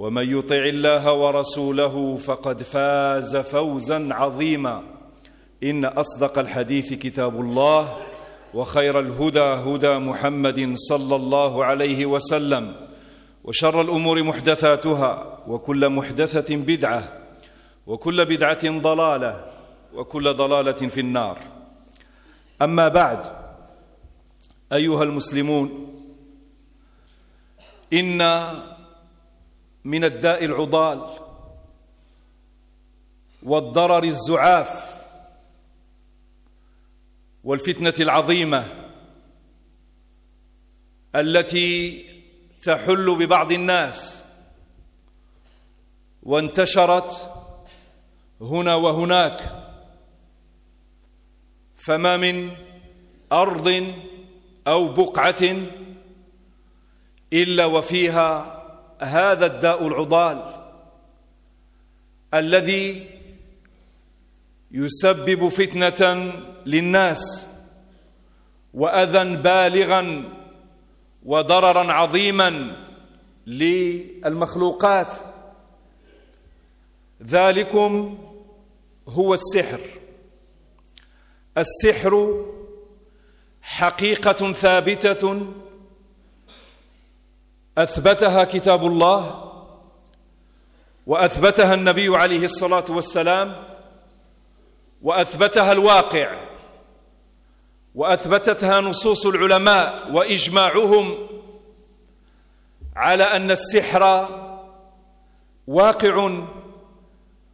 ومن يطع الله ورسوله فقد فاز فوزا عظيما. إن أصدق الحديث كتاب الله وخير الهدى هدى محمد صلى الله عليه وسلم وشر الأمور محدثاتها وكل محدثة بدعة وكل بدعة ضلالة وكل ضلالة في النار. أما بعد أيها المسلمون إن من الداء العضال والضرر الزعاف والفتنة العظيمة التي تحل ببعض الناس وانتشرت هنا وهناك. فما من أرض أو بقعة إلا وفيها هذا الداء العضال الذي يسبب فتنة للناس وأذى بالغا وضررا عظيما للمخلوقات. ذلكم هو السحر. السحر حقيقة ثابتة أثبتها كتاب الله وأثبتها النبي عليه الصلاة والسلام وأثبتها الواقع وأثبتتها نصوص العلماء وإجماعهم على أن السحر واقع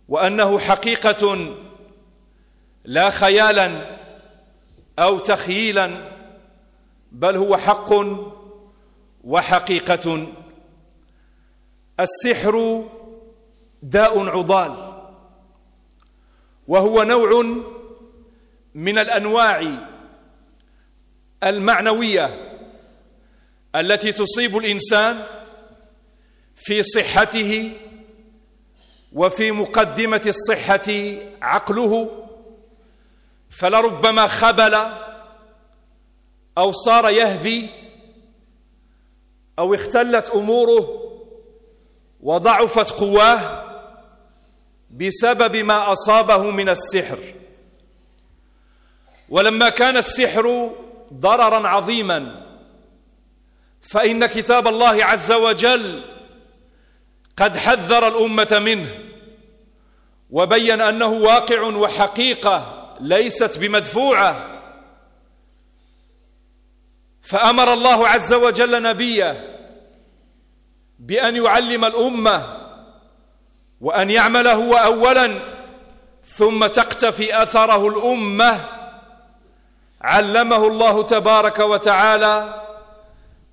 وأنه حقيقة لا خيالا أو تخييلا بل هو حق وحقيقة السحر داء عضال وهو نوع من الأنواع المعنوية التي تصيب الإنسان في صحته وفي مقدمة الصحة عقله فلربما خبل أو صار يهذي أو اختلت أموره وضعفت قواه بسبب ما أصابه من السحر. ولما كان السحر ضررا عظيما فإن كتاب الله عز وجل قد حذر الأمة منه وبين أنه واقع وحقيقة ليست بمدفوعة. فأمر الله عز وجل نبيه بأن يعلم الأمة وأن يعمل هو اولا ثم تقتفي أثره الأمة. علمه الله تبارك وتعالى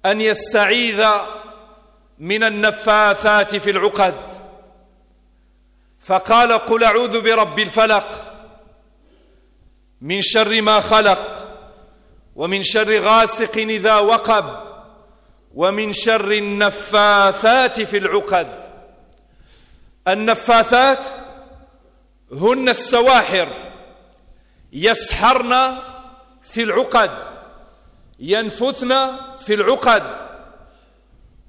أن يستعيذ من النفاثات في العقد. فقال قل أعوذ برب الفلق من شر ما خلق. ومن شر غاسق إذا وقب ومن شر النفاثات في العقد. النفاثات هن السواحر يسحرن في العقد ينفثن في العقد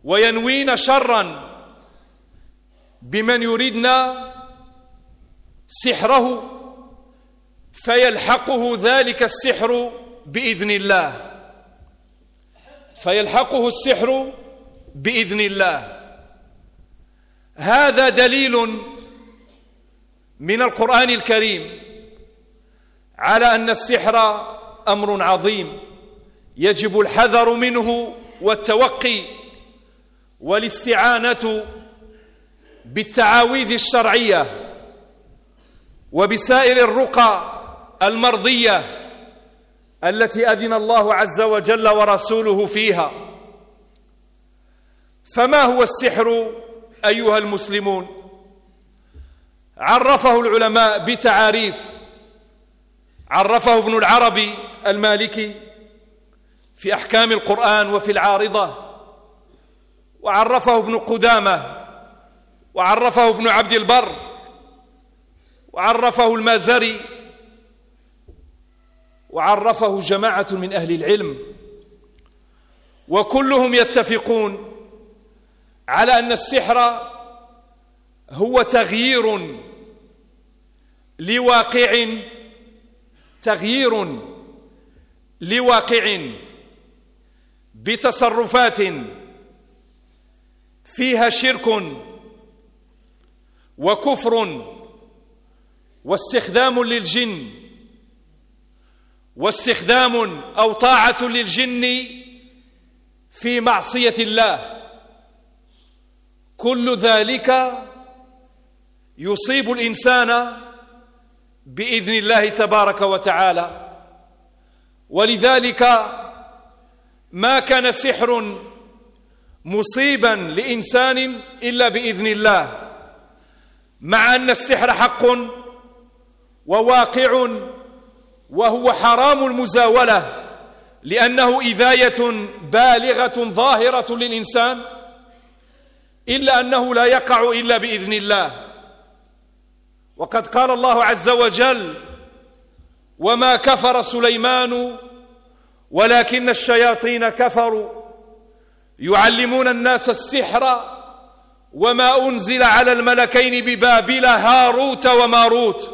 وينوين شرا بمن يريدن سحره فيلحقه ذلك السحر بإذن الله. فيلحقه السحر بإذن الله. هذا دليل من القرآن الكريم على أن السحر أمر عظيم يجب الحذر منه والتوقي والاستعانة بالتعاويذ الشرعية وبسائر الرقى المرضية التي أذن الله عز وجل ورسوله فيها. فما هو السحر أيها المسلمون؟ عرفه العلماء بتعاريف. عرفه ابن العربي المالكي في أحكام القرآن وفي العارضة. وعرفه ابن قدامة. وعرفه ابن عبد البر. وعرفه المازري. وعرفه جماعة من أهل العلم وكلهم يتفقون على أن السحر هو تغيير لواقع تغيير لواقع بتصرفات فيها شرك وكفر واستخدام للجن. واستخدام أو طاعة للجن في معصية الله. كل ذلك يصيب الإنسان بإذن الله تبارك وتعالى. ولذلك ما كان سحر مصيبا لإنسان إلا بإذن الله مع أن السحر حق وواقع وهو حرام المزاولة لأنه إذاية بالغة ظاهرة للإنسان إلا أنه لا يقع إلا بإذن الله. وقد قال الله عز وجل وما كفر سليمان ولكن الشياطين كفروا يعلمون الناس السحر وما أنزل على الملكين ببابل هاروت وماروت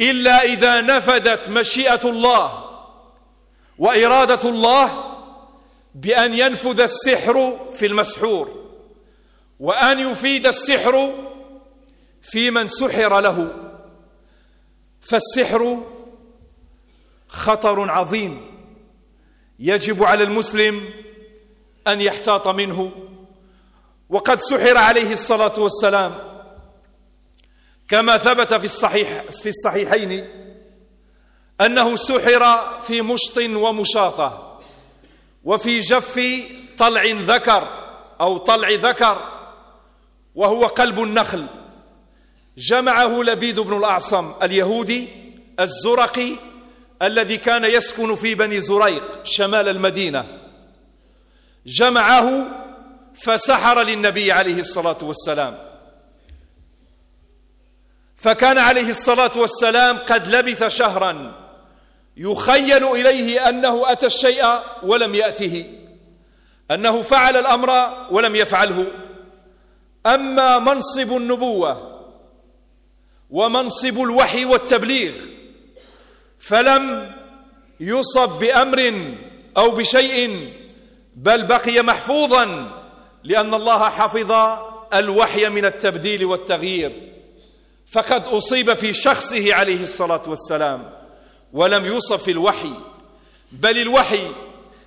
إلا إذا نفذت مشيئة الله وإرادة الله بأن ينفذ السحر في المسحور وأن يفيد السحر في من سحر له. فالسحر خطر عظيم يجب على المسلم أن يحتاط منه. وقد سحر عليه الصلاة والسلام كما ثبت في الصحيح في الصحيحين أنه سحر في مشط ومشاطة وفي جف طلع ذكر أو طلع ذكر وهو قلب النخل. جمعه لبيد بن الأعصم اليهودي الزرقي الذي كان يسكن في بني زريق شمال المدينة. جمعه فسحر للنبي عليه الصلاة والسلام. فكان عليه الصلاة والسلام قد لبث شهرا يخيل إليه أنه أتى الشيء ولم يأته أنه فعل الأمر ولم يفعله. أما منصب النبوة ومنصب الوحي والتبليغ فلم يصب بأمر أو بشيء بل بقي محفوظا لأن الله حفظ الوحي من التبديل والتغيير. فقد أصيب في شخصه عليه الصلاة والسلام ولم يوصف في الوحي بل الوحي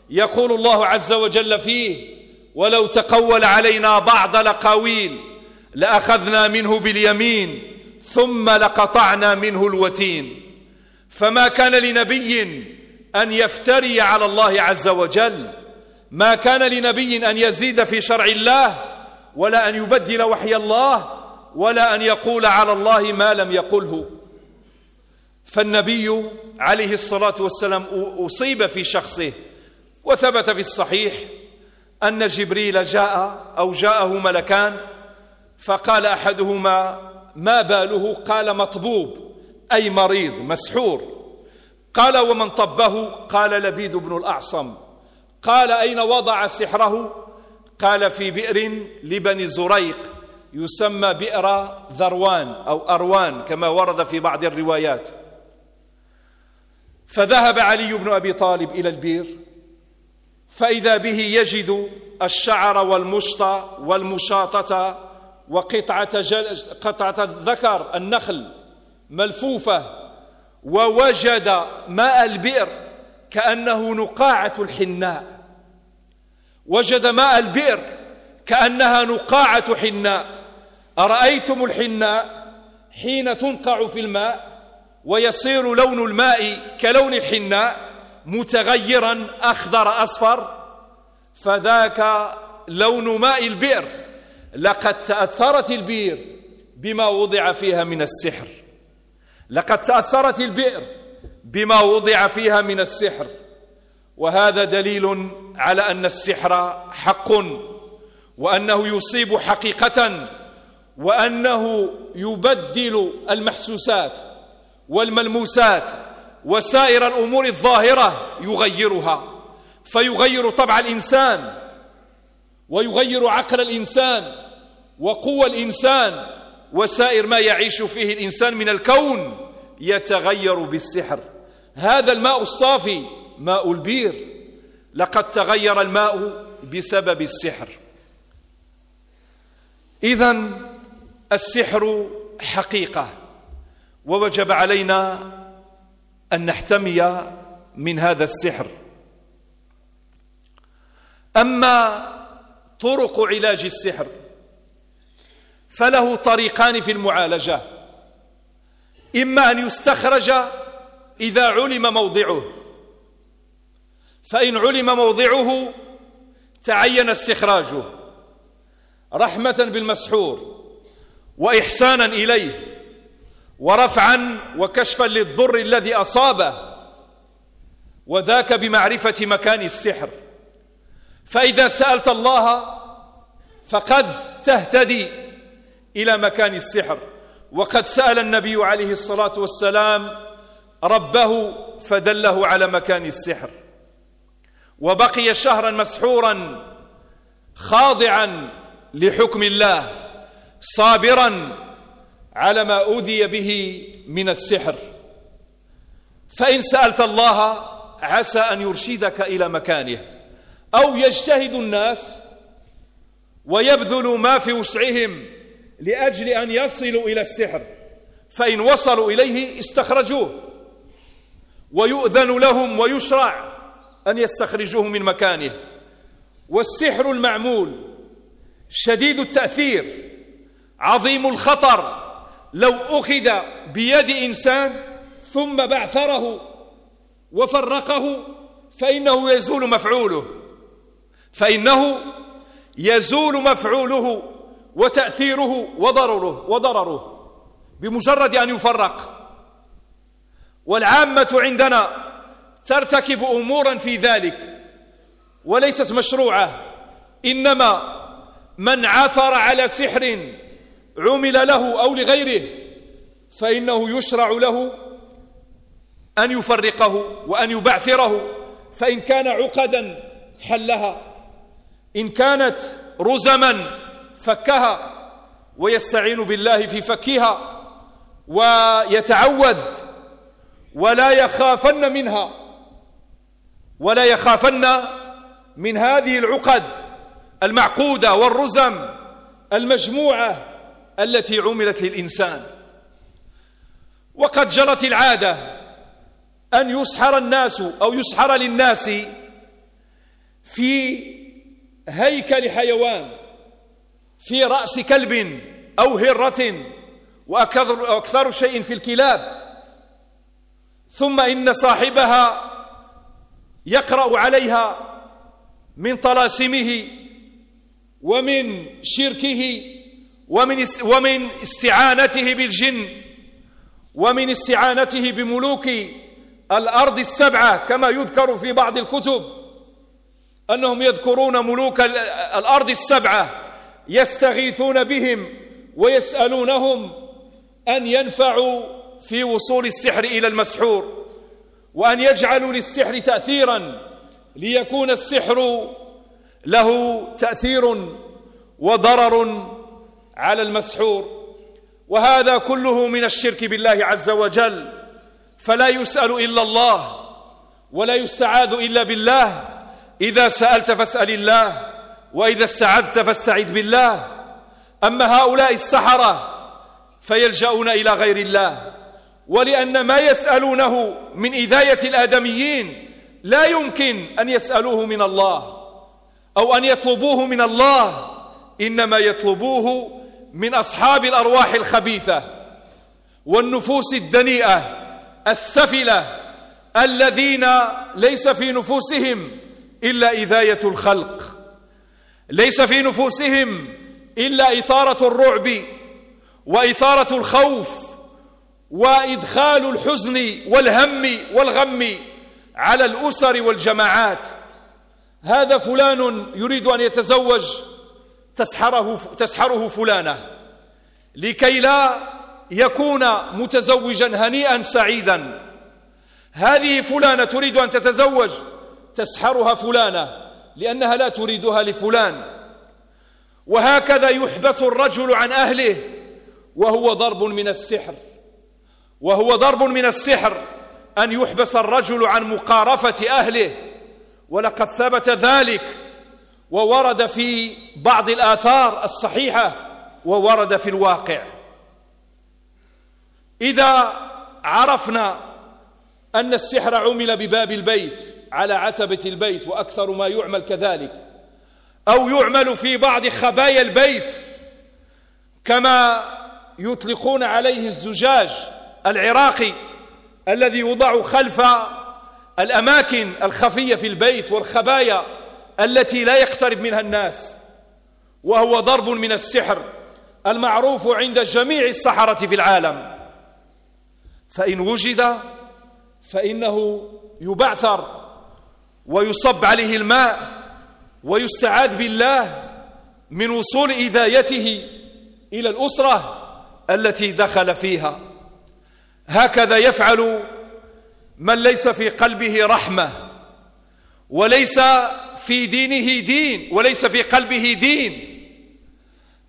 يقول الله عز وجل فيه ولو تقول علينا بعض الأقاويل لأخذنا منه باليمين ثم لقطعنا منه الوتين فما كان لنبي أن يفتري على الله عز وجل ما كان لنبي أن يزيد في شرع الله ولا أن يبدل وحي الله ولا أن يقول على الله ما لم يقله. فالنبي عليه الصلاة والسلام أصيب في شخصه وثبت في الصحيح أن جبريل جاء أو جاءه ملكان فقال أحدهما ما باله؟ قال مطبوب أي مريض مسحور. قال ومن طبه؟ قال لبيد بن الأعصم. قال أين وضع سحره؟ قال في بئر لبني زريق. يسمى بئر ذروان أو أروان كما ورد في بعض الروايات. فذهب علي بن أبي طالب إلى البير فإذا به يجد الشعر والمشط والمشاطة وقطعة قطعة الذكر النخل ملفوفة ووجد ماء البئر كأنه نقاعة الحناء. وجد ماء البئر كأنها نقاعة حناء. أرأيتم الحناء حين تنقع في الماء ويصير لون الماء كلون الحناء متغيرا أخضر أصفر؟ فذاك لون ماء البئر. لقد تأثرت البئر بما وضع فيها من السحر. لقد تأثرت البئر بما وضع فيها من السحر. وهذا دليل على أن السحر حق وأنه يصيب حقيقة وأنه يبدل المحسوسات والملموسات وسائر الأمور الظاهرة يغيرها فيغير طبع الإنسان ويغير عقل الإنسان وقوى الإنسان وسائر ما يعيش فيه الإنسان من الكون يتغير بالسحر. هذا الماء الصافي ماء البير لقد تغير الماء بسبب السحر. إذا السحر حقيقة ووجب علينا أن نحتمي من هذا السحر. أما طرق علاج السحر فله طريقان في المعالجة. إما أن يستخرج إذا علم موضعه فإن علم موضعه تعين استخراجه. رحمة بالمسحور. وإحسانا إليه ورفعا وكشفا للضر الذي أصابه وذاك بمعرفة مكان السحر. فإذا سألت الله فقد تهتدي إلى مكان السحر. وقد سأل النبي عليه الصلاة والسلام ربه فدله على مكان السحر. وبقي شهرا مسحورا خاضعا لحكم الله. صابرا على ما أوذي به من السحر. فإن سألت الله عسى أن يرشدك إلى مكانه أو يجتهد الناس ويبذلوا ما في وسعهم لأجل أن يصلوا إلى السحر فإن وصلوا إليه استخرجوه ويؤذن لهم ويشرع أن يستخرجوه من مكانه. والسحر المعمول شديد التأثير عظيم الخطر. لو أخذ بيد إنسان ثم بعثره وفرقه فإنه يزول مفعوله. فإنه يزول مفعوله وتأثيره وضرره وضرره بمجرد أن يفرق. والعامة عندنا ترتكب أمورا في ذلك وليست مشروعة. إنما من عثر على سحر عمل له أو لغيره فإنه يشرع له أن يفرقه وأن يبعثره فإن كان عقدا حلها إن كانت رزما فكها ويستعين بالله في فكها ويتعوذ ولا يخافن منها ولا يخافن من هذه العقد المعقودة والرزم المجموعة التي عملت للإنسان. وقد جرت العادة أن يسحر الناس أو يسحر للناس في هيكل حيوان في رأس كلب أو هرة وأكثر شيء في الكلاب. ثم إن صاحبها يقرأ عليها من طلاسمه ومن شركه ومن ومن استعانته بالجن ومن استعانته بملوك الأرض السبعة كما يذكر في بعض الكتب أنهم يذكرون ملوك الأرض السبعة يستغيثون بهم ويسألونهم أن ينفعوا في وصول السحر إلى المسحور وأن يجعلوا للسحر تأثيرا ليكون السحر له تأثير وضرر على المسحور. وهذا كله من الشرك بالله عز وجل. فلا يسأل إلا الله ولا يستعاذ إلا بالله. إذا سألت فاسأل الله وإذا استعذت فاستعذ بالله. أما هؤلاء السحرة فيلجأون إلى غير الله. ولأن ما يسألونه من إذاية الآدميين لا يمكن أن يسألوه من الله أو أن يطلبوه من الله. إنما يطلبوه من أصحاب الأرواح الخبيثة والنفوس الدنيئة السفلة الذين ليس في نفوسهم إلا إذاية الخلق. ليس في نفوسهم إلا إثارة الرعب وإثارة الخوف وإدخال الحزن والهم والغم على الأسر والجماعات. هذا فلان يريد أن يتزوج تسحره, تسحره فلانة لكي لا يكون متزوجا هنيئا سعيدا. هذه فلانة تريد أن تتزوج تسحرها فلانة لأنها لا تريدها لفلان. وهكذا يحبس الرجل عن أهله وهو ضرب من السحر. وهو ضرب من السحر أن يحبس الرجل عن مقارفة أهله. ولقد ثبت ذلك وورد في بعض الآثار الصحيحة وورد في الواقع. إذا عرفنا أن السحر عمل بباب البيت على عتبة البيت وأكثر ما يعمل كذلك أو يعمل في بعض خبايا البيت كما يطلقون عليه الزجاج العراقي الذي يوضع خلف الأماكن الخفية في البيت والخبايا التي لا يقترب منها الناس وهو ضرب من السحر المعروف عند جميع السحرة في العالم. فإن وجد فإنه يبعثر ويصب عليه الماء ويستعاذ بالله من وصول إذايته إلى الأسرة التي دخل فيها. هكذا يفعل من ليس في قلبه رحمة وليس في دينه دين وليس في قلبه دين.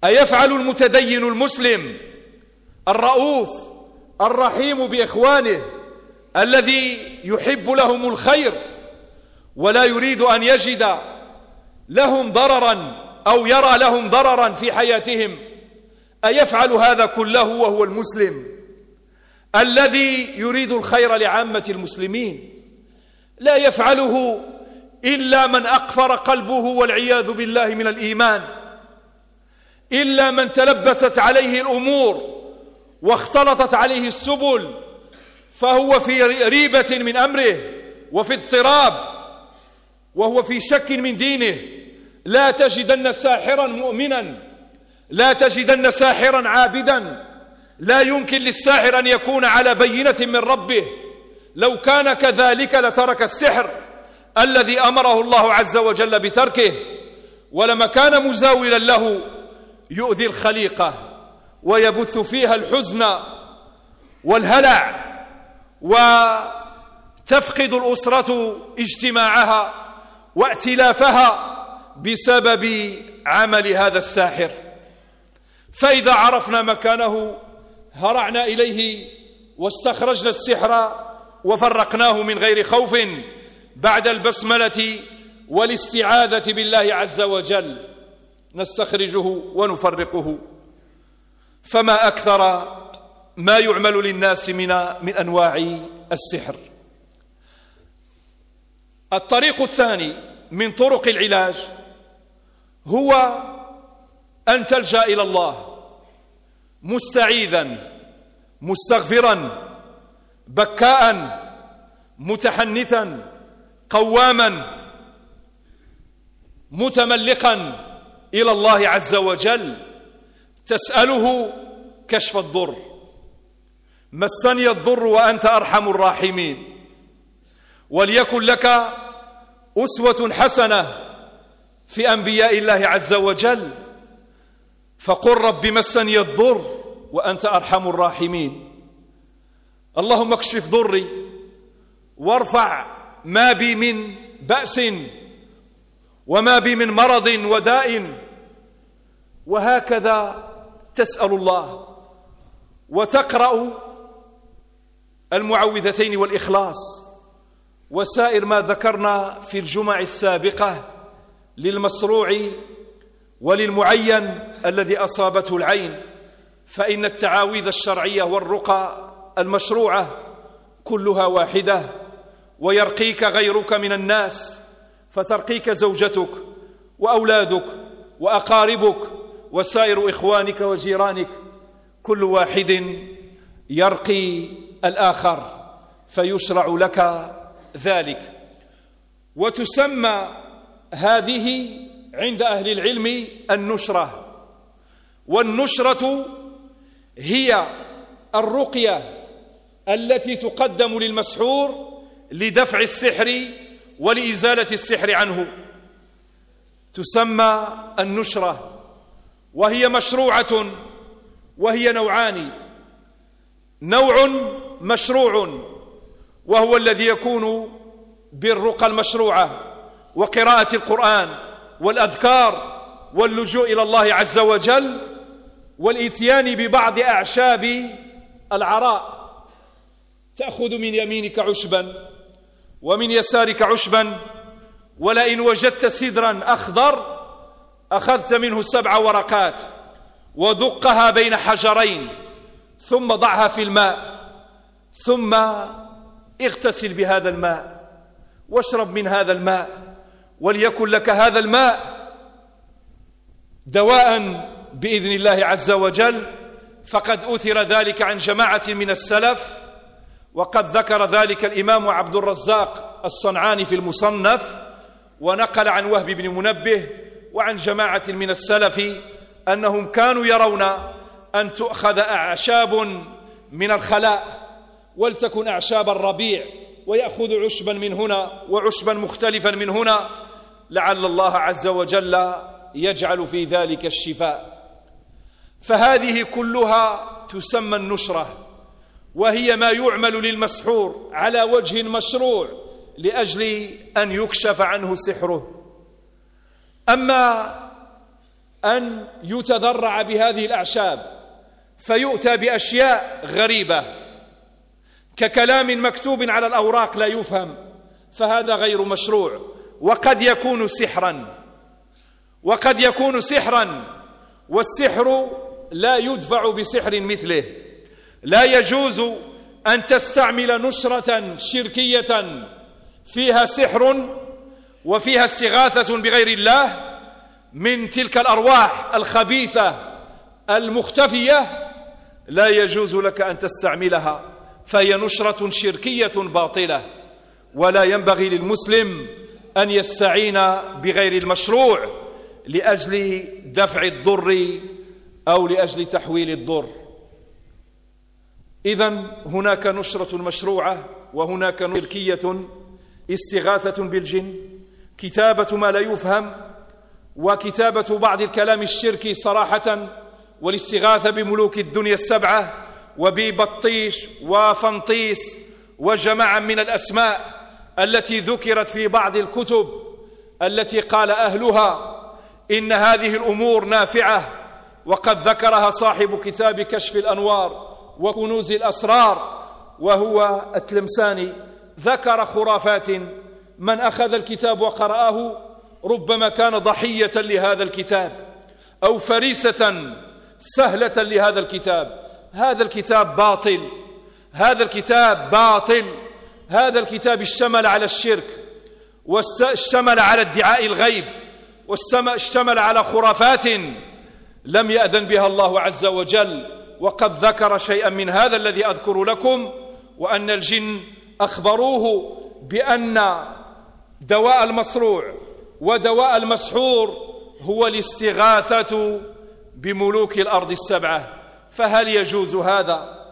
أيفعل المتدين المسلم الرؤوف الرحيم بإخوانه الذي يحب لهم الخير ولا يريد أن يجد لهم ضررا أو يرى لهم ضررا في حياتهم. أيفعل هذا كله وهو المسلم الذي يريد الخير لعامة المسلمين. لا يفعله إلا من أقفر قلبه والعياذ بالله من الإيمان. إلا من تلبست عليه الأمور واختلطت عليه السبل فهو في ريبة من أمره وفي اضطراب وهو في شك من دينه. لا تجدن ساحرا مؤمنا لا تجدن ساحرا عابدا لا يمكن للساحر أن يكون على بينة من ربه. لو كان كذلك لترك السحر. الذي أمره الله عز وجل بتركه ولما كان مزاولا له يؤذي الخليقة ويبث فيها الحزن والهلع وتفقد الأسرة اجتماعها وائتلافها بسبب عمل هذا الساحر. فإذا عرفنا مكانه هرعنا إليه واستخرجنا السحر وفرقناه من غير خوف. بعد البسملة والاستعاذة بالله عز وجل نستخرجه ونفرقه. فما أكثر ما يعمل للناس من من أنواع السحر. الطريق الثاني من طرق العلاج هو أن تلجأ إلى الله مستعيذا مستغفرا بكاء متحنتا قواما متملقا إلى الله عز وجل تسأله كشف الضر. مسني الضر وأنت أرحم الراحمين. وليكن لك أسوة حسنة في أنبياء الله عز وجل. فقل رب مسني الضر وأنت أرحم الراحمين. اللهم اكشف ضري وارفع ما بي من بأس وما بي من مرض وداء وهكذا تسأل الله وتقرأ المعوذتين والإخلاص وسائر ما ذكرنا في الجمع السابقة للمصروع وللمعين الذي أصابته العين فإن التعاويذ الشرعية والرقى المشروعة كلها واحدة. ويرقيك غيرك من الناس فترقيك زوجتك وأولادك وأقاربك وسائر إخوانك وجيرانك كل واحد يرقي الآخر فيشرع لك ذلك. وتسمى هذه عند أهل العلم النشرة والنشرة هي الرقية التي تقدم للمسحور لدفع السحر ولإزالة السحر عنه. تسمى النشرة وهي مشروعة وهي نوعان. نوع مشروع وهو الذي يكون بالرقى المشروعة وقراءة القرآن والأذكار واللجوء إلى الله عز وجل والإتيان ببعض أعشاب العراء. تأخذ من يمينك عشبا. ومن يسارك عشبا ولئن وجدت سدرا أخضر أخذت منه سبع ورقات ودقها بين حجرين ثم ضعها في الماء ثم اغتسل بهذا الماء واشرب من هذا الماء وليكن لك هذا الماء دواء بإذن الله عز وجل فقد أثر ذلك عن جماعة من السلف وقد ذكر ذلك الإمام عبد الرزاق الصنعاني في المصنف ونقل عن وهب بن منبه وعن جماعة من السلف أنهم كانوا يرون أن تؤخذ أعشاب من الخلاء ولتكن أعشاب الربيع ويأخذ عشبا من هنا وعشبا مختلفا من هنا لعل الله عز وجل يجعل في ذلك الشفاء. فهذه كلها تسمى النشرة. وهي ما يعمل للمسحور على وجه مشروع لأجل أن يكشف عنه سحره. أما أن يتذرع بهذه الأعشاب فيؤتى بأشياء غريبة ككلام مكتوب على الأوراق لا يفهم فهذا غير مشروع. وقد يكون سحرا وقد يكون سحرا والسحر لا يدفع بسحر مثله. لا يجوز أن تستعمل نشرة شركية فيها سحر وفيها استغاثة بغير الله من تلك الأرواح الخبيثة المختفية. لا يجوز لك أن تستعملها فهي نشرة شركية باطلة. ولا ينبغي للمسلم أن يستعين بغير المشروع لأجل دفع الضر أو لأجل تحويل الضر. إذا هناك نشرة مشروعة وهناك شركية استغاثة بالجن كتابة ما لا يفهم وكتابة بعض الكلام الشركي صراحة والاستغاثة بملوك الدنيا السبعة وببطيش وفنطيس وجماعة من الأسماء التي ذكرت في بعض الكتب التي قال أهلها إن هذه الأمور نافعة وقد ذكرها صاحب كتاب كشف الأنوار. وكنوز الأسرار وهو التلمساني ذكر خرافات من أخذ الكتاب وقرأه ربما كان ضحية لهذا الكتاب أو فريسة سهلة لهذا الكتاب هذا الكتاب باطل هذا الكتاب باطل هذا الكتاب اشتمل على الشرك واشتمل على ادعاء الغيب واشتمل على خرافات لم يأذن بها الله عز وجل. وقد ذكر شيئا من هذا الذي أذكر لكم وأن الجن أخبروه بأن دواء المصروع ودواء المسحور هو الاستغاثة بملوك الأرض السبعة فهل يجوز هذا؟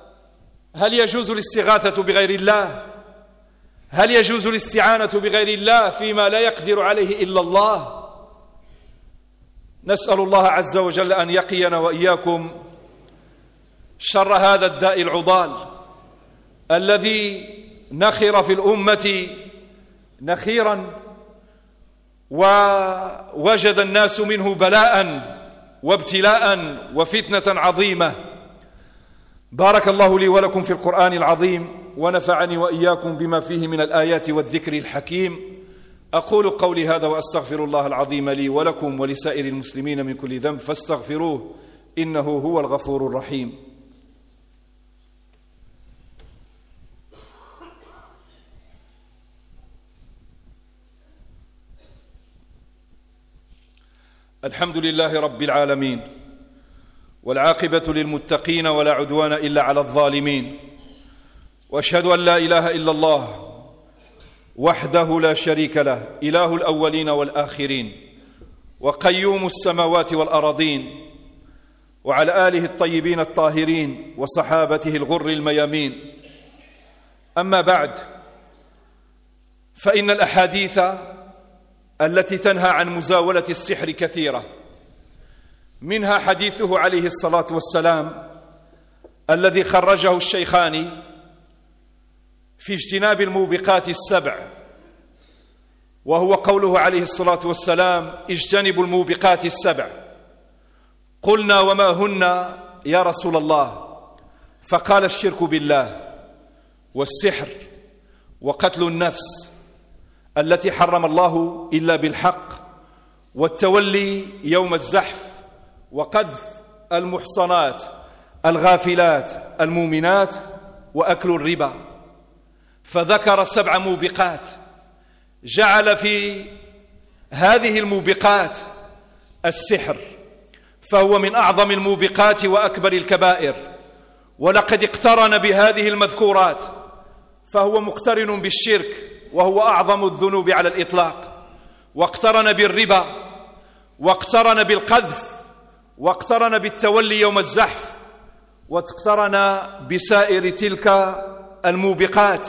هل يجوز الاستغاثة بغير الله؟ هل يجوز الاستعانة بغير الله فيما لا يقدر عليه إلا الله؟ نسأل الله عز وجل أن يقينا وإياكم شر هذا الداء العضال الذي نخر في الأمة نخيرا ووجد الناس منه بلاء وابتلاء وفتنة عظيمة. بارك الله لي ولكم في القرآن العظيم ونفعني وإياكم بما فيه من الآيات والذكر الحكيم. أقول قولي هذا وأستغفر الله العظيم لي ولكم ولسائر المسلمين من كل ذنب فاستغفروه إنه هو الغفور الرحيم. الحمد لله رب العالمين والعاقبة للمتقين ولا عدوان إلا على الظالمين وأشهد أن لا إله إلا الله وحده لا شريك له إله الأولين والآخرين وقيوم السماوات والأراضين وعلى آله الطيبين الطاهرين وصحابته الغر الميامين. أما بعد فإن الأحاديث التي تنهى عن مزاولة السحر كثيرة. منها حديثه عليه الصلاة والسلام الذي خرجه الشيخان في اجتناب الموبقات السبع وهو قوله عليه الصلاة والسلام اجتنبوا الموبقات السبع. قلنا وما هن يا رسول الله؟ فقال الشرك بالله والسحر وقتل النفس التي حرم الله إلا بالحق والتولي يوم الزحف وقذف المحصنات الغافلات المؤمنات وأكل الربا. فذكر سبع موبقات. جعل في هذه الموبقات السحر فهو من أعظم الموبقات وأكبر الكبائر. ولقد اقترن بهذه المذكورات فهو مقترن بالشرك. وهو أعظم الذنوب على الإطلاق. واقترن بالربا واقترن بالقذف واقترن بالتولي يوم الزحف واقترن بسائر تلك الموبقات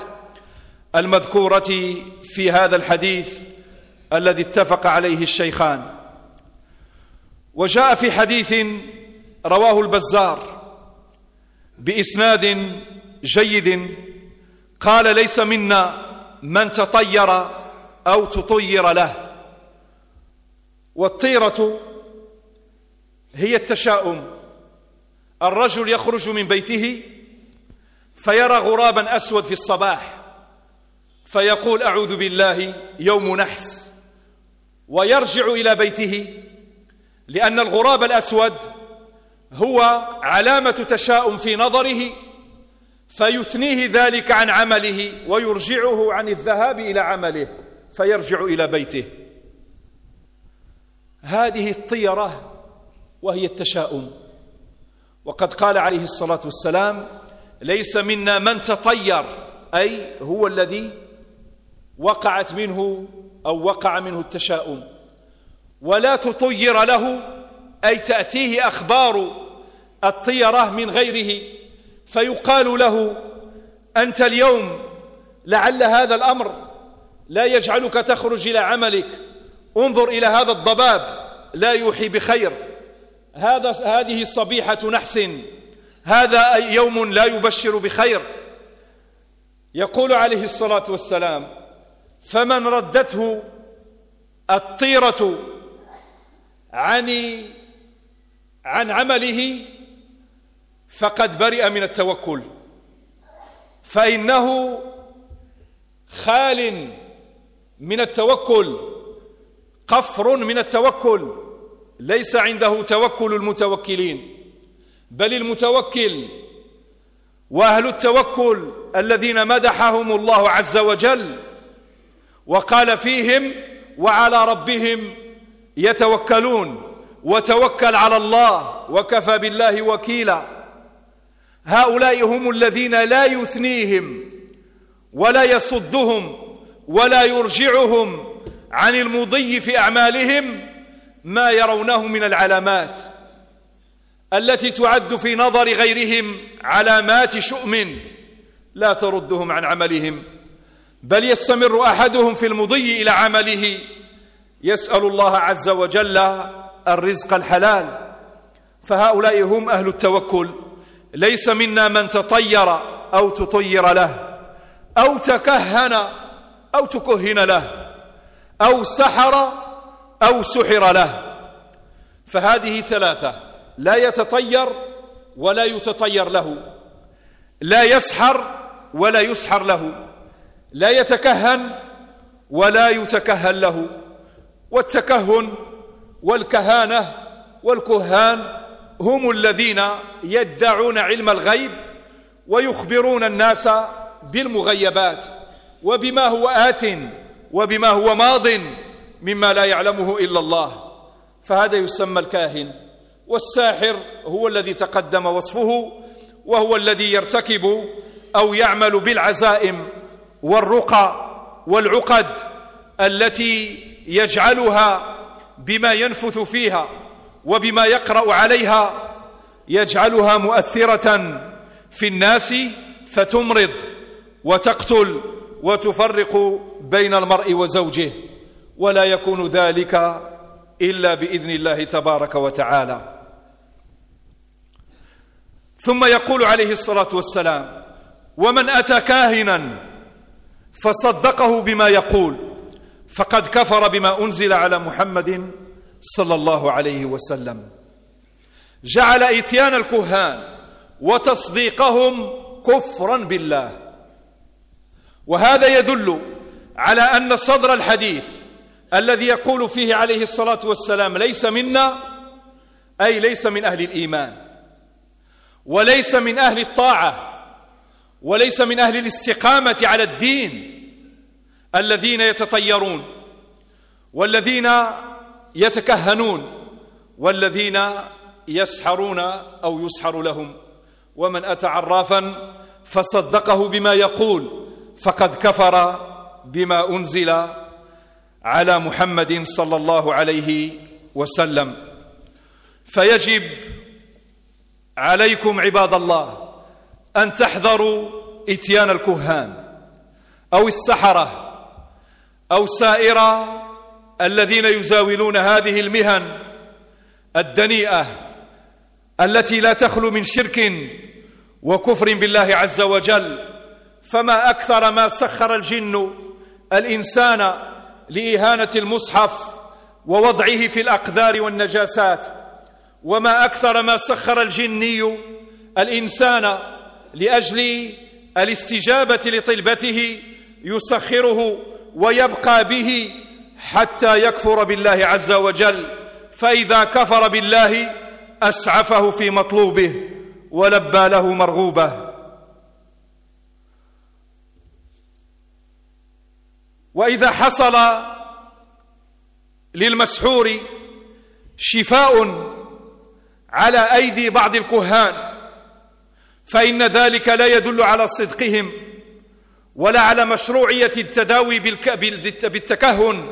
المذكورة في هذا الحديث الذي اتفق عليه الشيخان. وجاء في حديث رواه البزار بإسناد جيد قال ليس منا من تطير أو تطير له. والطيرة هي التشاؤم. الرجل يخرج من بيته فيرى غرابا أسود في الصباح فيقول أعوذ بالله يوم نحس ويرجع إلى بيته لأن الغراب الأسود هو علامة تشاؤم في نظره فيثنيه ذلك عن عمله ويرجعه عن الذهاب إلى عمله فيرجع إلى بيته. هذه الطيرة وهي التشاؤم. وقد قال عليه الصلاة والسلام ليس منا من تطير أي هو الذي وقعت منه أو وقع منه التشاؤم. ولا تطير له أي تأتيه أخبار الطيرة من غيره. فيقال له أنت اليوم لعل هذا الأمر لا يجعلك تخرج إلى عملك. انظر إلى هذا الضباب لا يوحي بخير. هذا هذه الصبيحة نحس. هذا يوم لا يبشر بخير. يقول عليه الصلاة والسلام فمن ردته الطيرة عن عن عمله فقد برئ من التوكل. فإنه خال من التوكل قفر من التوكل ليس عنده توكل المتوكلين بل المتوكل وأهل التوكل الذين مدحهم الله عز وجل وقال فيهم وعلى ربهم يتوكلون وتوكل على الله وكفى بالله وكيلا هؤلاء هم الذين لا يثنيهم ولا يصدهم ولا يرجعهم عن المضي في أعمالهم ما يرونه من العلامات التي تعد في نظر غيرهم علامات شؤم لا تردهم عن عملهم بل يستمر أحدهم في المضي إلى عمله. يسأل الله عز وجل الرزق الحلال. فهؤلاء هم أهل التوكل. ليس منا من تطير أو تطير له أو تكهن أو تكهن له أو سحر أو سحر له. فهذه ثلاثة لا يتطير ولا يتطير له لا يسحر ولا يسحر له لا يتكهن ولا يتكهن له. والتكهن والكهانة والكهان هم الذين يدعون علم الغيب ويخبرون الناس بالمغيبات وبما هو آت وبما هو ماض مما لا يعلمه إلا الله. فهذا يسمى الكاهن. والساحر هو الذي تقدم وصفه وهو الذي يرتكب أو يعمل بالعزائم والرقى والعقد التي يجعلها بما ينفث فيها. وبما يقرأ عليها يجعلها مؤثرة في الناس فتمرض وتقتل وتفرق بين المرء وزوجه ولا يكون ذلك إلا بإذن الله تبارك وتعالى. ثم يقول عليه الصلاة والسلام ومن أتى كاهنا فصدقه بما يقول فقد كفر بما أنزل على محمد صلى الله عليه وسلم. جعل إتيان الكهان وتصديقهم كفرا بالله. وهذا يدل على أن صدر الحديث الذي يقول فيه عليه الصلاة والسلام ليس منا أي ليس من أهل الإيمان وليس من أهل الطاعة وليس من أهل الاستقامة على الدين الذين يتطيرون والذين يتكهنون والذين يسحرون أو يسحر لهم. ومن أتى عرافا فصدقه بما يقول فقد كفر بما أنزل على محمد صلى الله عليه وسلم. فيجب عليكم عباد الله أن تحذروا إتيان الكهان أو السحرة أو سائر الذين يزاولون هذه المهن الدنيئة التي لا تخلو من شرك وكفر بالله عز وجل فما أكثر ما سخر الجن الإنسان لإهانة المصحف ووضعه في الأقذار والنجاسات وما أكثر ما سخر الجني الإنسان لأجل الاستجابة لطلبته يسخره ويبقى به حتى يكفر بالله عز وجل فإذا كفر بالله أسعفه في مطلوبه ولبى له مرغوبة. وإذا حصل للمسحور شفاء على أيدي بعض الكهان فإن ذلك لا يدل على صدقهم ولا على مشروعية التداوي بالتكهن.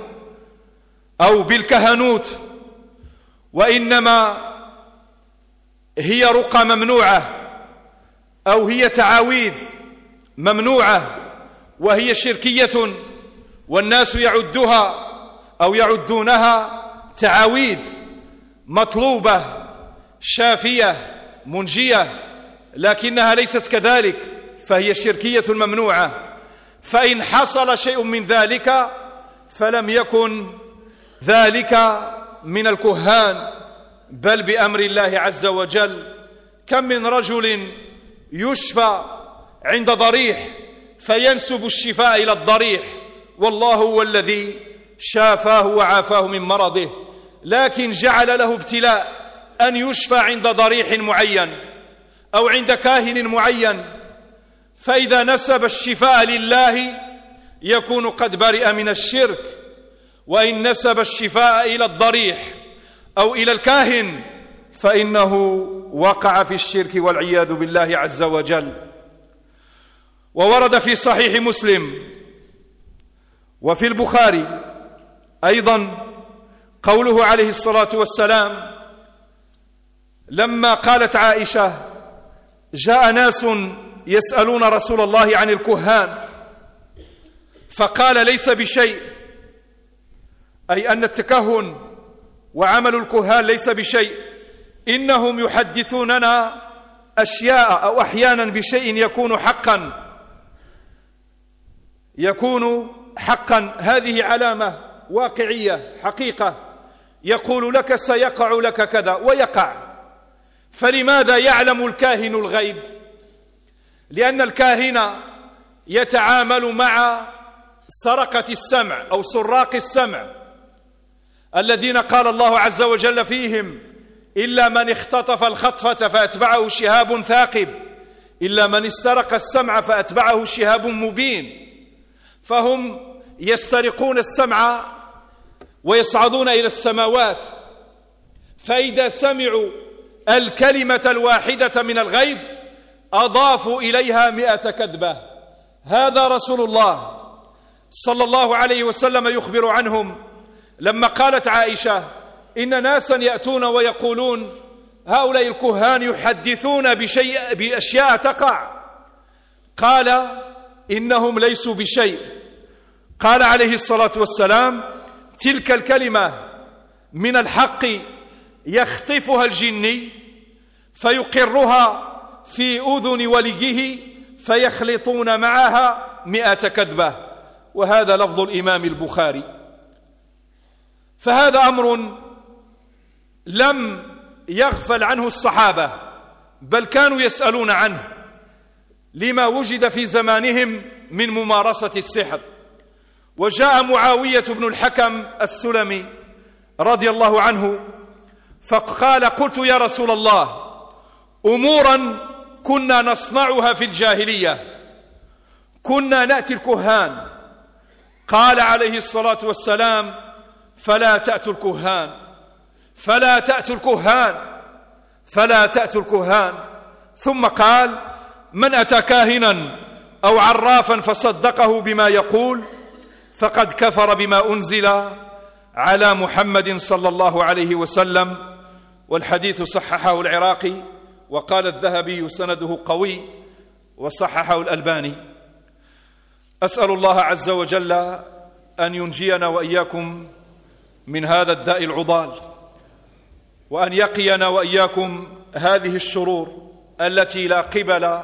أو بالكهنوت وإنما هي رقى ممنوعة أو هي تعاويذ ممنوعة وهي شركية والناس يعدها أو يعدونها تعاويذ مطلوبة شافية منجية لكنها ليست كذلك فهي شركية ممنوعة. فإن حصل شيء من ذلك فلم يكن ذلك من الكهان بل بأمر الله عز وجل. كم من رجل يشفى عند ضريح فينسب الشفاء إلى الضريح. والله هو الذي شافاه وعافاه من مرضه لكن جعل له ابتلاء أن يشفى عند ضريح معين أو عند كاهن معين. فإذا نسب الشفاء لله يكون قد برئ من الشرك. وإن نسب الشفاء إلى الضريح أو إلى الكاهن فإنه وقع في الشرك والعياذ بالله عز وجل. وورد في صحيح مسلم وفي البخاري أيضا قوله عليه الصلاة والسلام لما قالت عائشة جاء ناس يسألون رسول الله عن الكهان فقال ليس بشيء أي أن التكهن وعمل الكهان ليس بشيء إنهم يحدثوننا أشياء أو أحيانا بشيء يكون حقا. يكون حقا. هذه علامة واقعية حقيقة. يقول لك سيقع لك كذا ويقع. فلماذا يعلم الكاهن الغيب؟ لأن الكاهن يتعامل مع سرقة السمع أو سراق السمع. الذين قال الله عز وجل فيهم إلا من اختطف الخطفة فأتبعه شهاب ثاقب إلا من استرق السمع فأتبعه شهاب مبين. فهم يسترقون السمع ويصعدون إلى السماوات. فإذا سمعوا الكلمة الواحدة من الغيب أضافوا إليها مئة كذبة. هذا رسول الله صلى الله عليه وسلم يخبر عنهم لما قالت عائشة إن ناسا يأتون ويقولون هؤلاء الكهان يحدثون بشيء بأشياء تقع. قال إنهم ليسوا بشيء. قال عليه الصلاة والسلام تلك الكلمة من الحق يخطفها الجني فيقرها في أذن وليه فيخلطون معها مئة كذبة. وهذا لفظ الإمام البخاري. فهذا أمر لم يغفل عنه الصحابة بل كانوا يسألون عنه لما وجد في زمانهم من ممارسة السحر. وجاء معاوية بن الحكم السلمي رضي الله عنه فقال قلت يا رسول الله أمورا كنا نصنعها في الجاهلية كنا نأتي الكهان. قال عليه الصلاة والسلام فلا تأتوا الكهان. فلا تأتوا الكهان. فلا تأتوا الكهان. ثم قال من أتى كاهنا أو عرافا فصدقه بما يقول فقد كفر بما أنزل على محمد صلى الله عليه وسلم. والحديث صححه العراقي وقال الذهبي سنده قوي وصححه الألباني. أسأل الله عز وجل أن ينجينا وإياكم من هذا الداء العضال وأن يقينا وإياكم هذه الشرور التي لا قبل